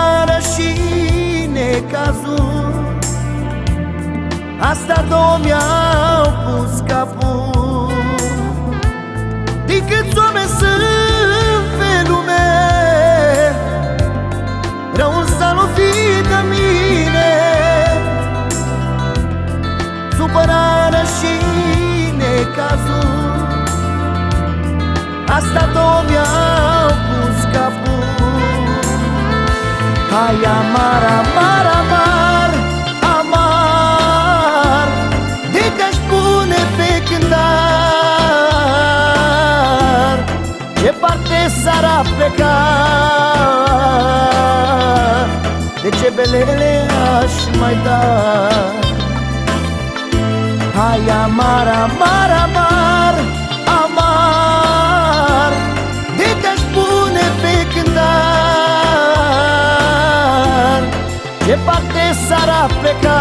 țară și necazul Asta două mi-au pus capul. Din câți oameni sunt pe lume Răul s-a lovit de mine. Supărarea și necazul Asta două mi-au pus capul. Hai amar, amar, amar, amar. De te-aș pune pe cântar Ce parte s-ar pleca De ce belele aș mai da? Hai amar, amar, amar, amar parte s-ar pleca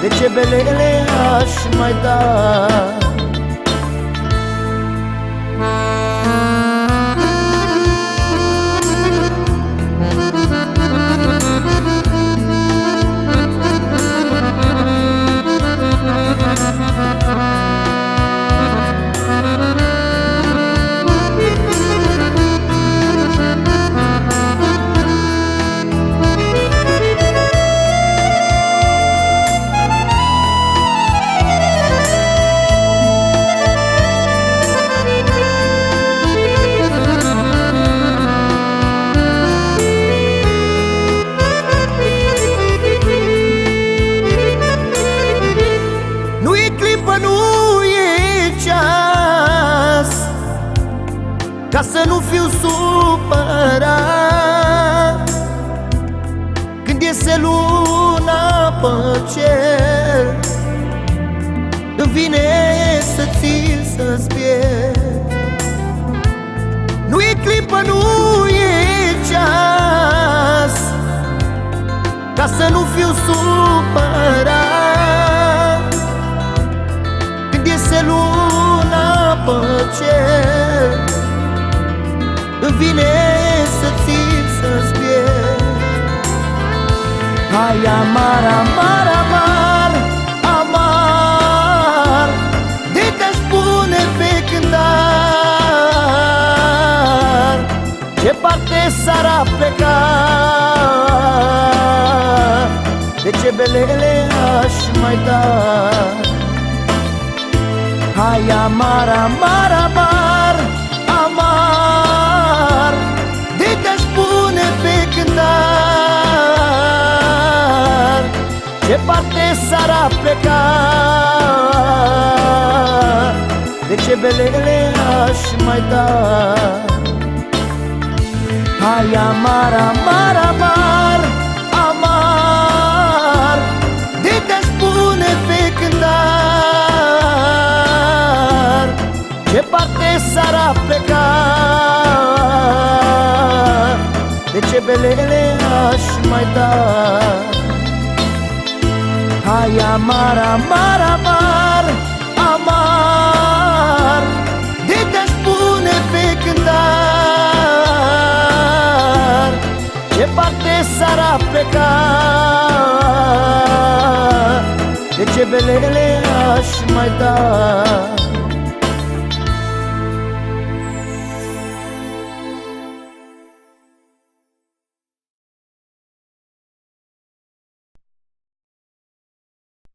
De ce belele aș mai da să nu fiu supărat. Când iese luna pe cer Îmi vine să țin să-ți pierd. Nu e clipă, nu e ceas Ca să nu fiu supărat vine să țin să-ți pierd. Hai amar, amar, amar, amar De te-aș pune pe cântar. Ce parte s-ar pleca De ce belele aș mai da? Hai amar, amar, amar, amar s-ar pleca De ce belele aș mai da? Hai amar, amar, amar, amar De te-aș pune pe cântar Ce parte s-ar pleca De ce belele aș mai da Hai amar, amar, amar, amar. De te-aș pune pe cântar Ce parte s-ar pleca De ce belele aș mai da